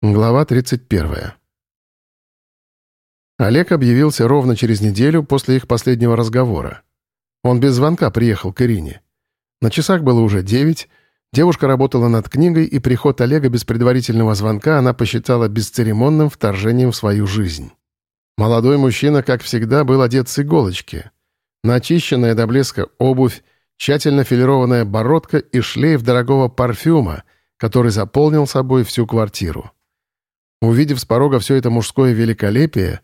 Глава 31. Олег объявился ровно через неделю после их последнего разговора. Он без звонка приехал к Ирине. На часах было уже девять, девушка работала над книгой, и приход Олега без предварительного звонка она посчитала бесцеремонным вторжением в свою жизнь. Молодой мужчина, как всегда, был одет с иголочки. Начищенная до блеска обувь, тщательно филированная бородка и шлейф дорогого парфюма, который заполнил собой всю квартиру. Увидев с порога все это мужское великолепие,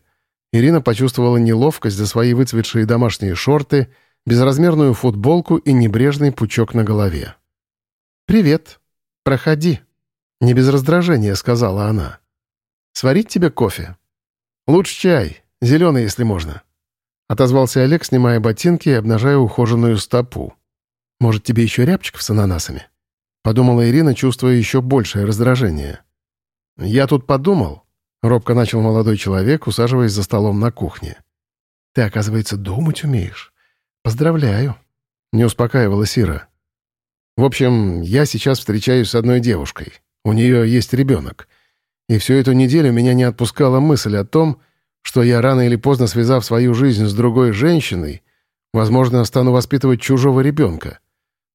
Ирина почувствовала неловкость за свои выцветшие домашние шорты, безразмерную футболку и небрежный пучок на голове. «Привет. Проходи», — не без раздражения сказала она. «Сварить тебе кофе?» «Лучше чай, зеленый, если можно», — отозвался Олег, снимая ботинки и обнажая ухоженную стопу. «Может, тебе еще рябчиков с ананасами?» — подумала Ирина, чувствуя еще большее раздражение. «Я тут подумал», — робко начал молодой человек, усаживаясь за столом на кухне. «Ты, оказывается, думать умеешь. Поздравляю», — не успокаивала Сира. «В общем, я сейчас встречаюсь с одной девушкой. У нее есть ребенок. И всю эту неделю меня не отпускала мысль о том, что я рано или поздно, связав свою жизнь с другой женщиной, возможно, стану воспитывать чужого ребенка.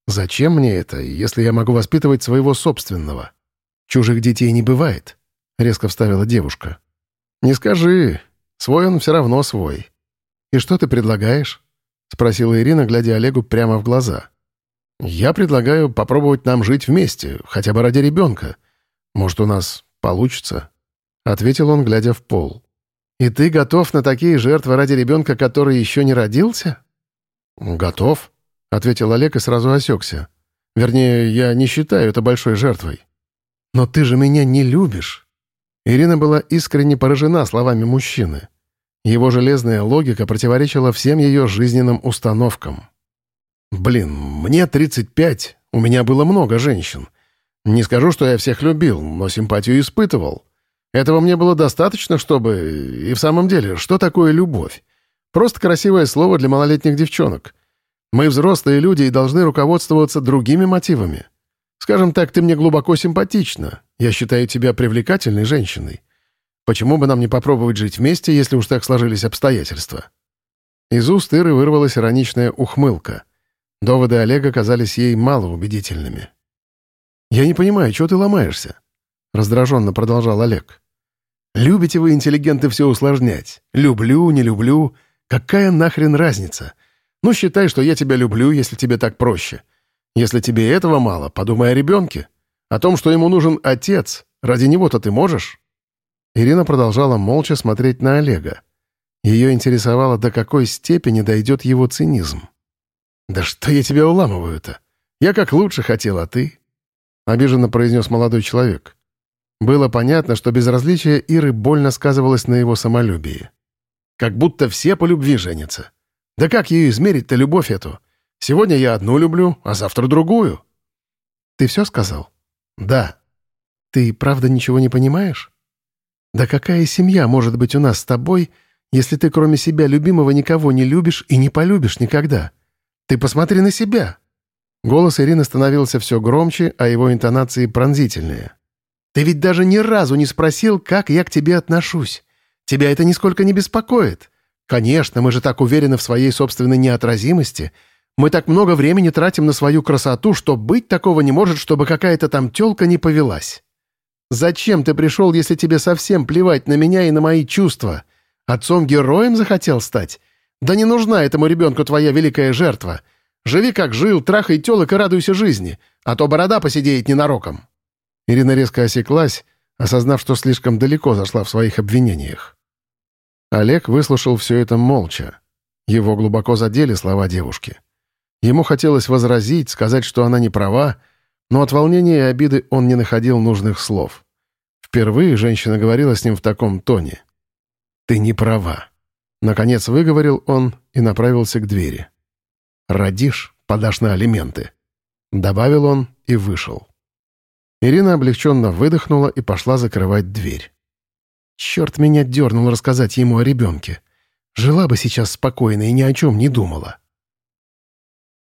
Зачем мне это, если я могу воспитывать своего собственного?» «Чужих детей не бывает», — резко вставила девушка. «Не скажи. Свой он все равно свой». «И что ты предлагаешь?» — спросила Ирина, глядя Олегу прямо в глаза. «Я предлагаю попробовать нам жить вместе, хотя бы ради ребенка. Может, у нас получится?» — ответил он, глядя в пол. «И ты готов на такие жертвы ради ребенка, который еще не родился?» «Готов», — ответил Олег и сразу осекся. «Вернее, я не считаю это большой жертвой». «Но ты же меня не любишь!» Ирина была искренне поражена словами мужчины. Его железная логика противоречила всем ее жизненным установкам. «Блин, мне 35, у меня было много женщин. Не скажу, что я всех любил, но симпатию испытывал. Этого мне было достаточно, чтобы... И в самом деле, что такое любовь? Просто красивое слово для малолетних девчонок. Мы взрослые люди и должны руководствоваться другими мотивами. Скажем так, ты мне глубоко симпатична. Я считаю тебя привлекательной женщиной. Почему бы нам не попробовать жить вместе, если уж так сложились обстоятельства?» Из уст Иры вырвалась ироничная ухмылка. Доводы Олега казались ей малоубедительными. «Я не понимаю, чего ты ломаешься?» — раздраженно продолжал Олег. «Любите вы, интеллигенты, все усложнять. Люблю, не люблю. Какая нахрен разница? Ну, считай, что я тебя люблю, если тебе так проще. Если тебе этого мало, подумай о ребенке. О том, что ему нужен отец. Ради него-то ты можешь?» Ирина продолжала молча смотреть на Олега. Ее интересовало, до какой степени дойдет его цинизм. «Да что я тебя уламываю-то? Я как лучше хотел, а ты?» Обиженно произнес молодой человек. Было понятно, что безразличие Иры больно сказывалось на его самолюбии. Как будто все по любви женятся. Да как ее измерить-то любовь эту? Сегодня я одну люблю, а завтра другую». «Ты все сказал?» «Да». «Ты правда ничего не понимаешь?» «Да какая семья может быть у нас с тобой, если ты кроме себя любимого никого не любишь и не полюбишь никогда? Ты посмотри на себя!» Голос Ирины становился все громче, а его интонации пронзительнее. «Ты ведь даже ни разу не спросил, как я к тебе отношусь. Тебя это нисколько не беспокоит. Конечно, мы же так уверены в своей собственной неотразимости — мы так много времени тратим на свою красоту, что быть такого не может, чтобы какая-то там тёлка не повелась. Зачем ты пришел, если тебе совсем плевать на меня и на мои чувства? Отцом-героем захотел стать? Да не нужна этому ребенку твоя великая жертва. Живи как жил, трахай тёлок и радуйся жизни, а то борода посидеет ненароком». Ирина резко осеклась, осознав, что слишком далеко зашла в своих обвинениях. Олег выслушал все это молча. Его глубоко задели слова девушки. Ему хотелось возразить, сказать, что она не права, но от волнения и обиды он не находил нужных слов. Впервые женщина говорила с ним в таком тоне. «Ты не права». Наконец выговорил он и направился к двери. «Родишь, подашь на алименты», — добавил он и вышел. Ирина облегченно выдохнула и пошла закрывать дверь. Черт меня дернул рассказать ему о ребенке. Жила бы сейчас спокойно и ни о чем не думала.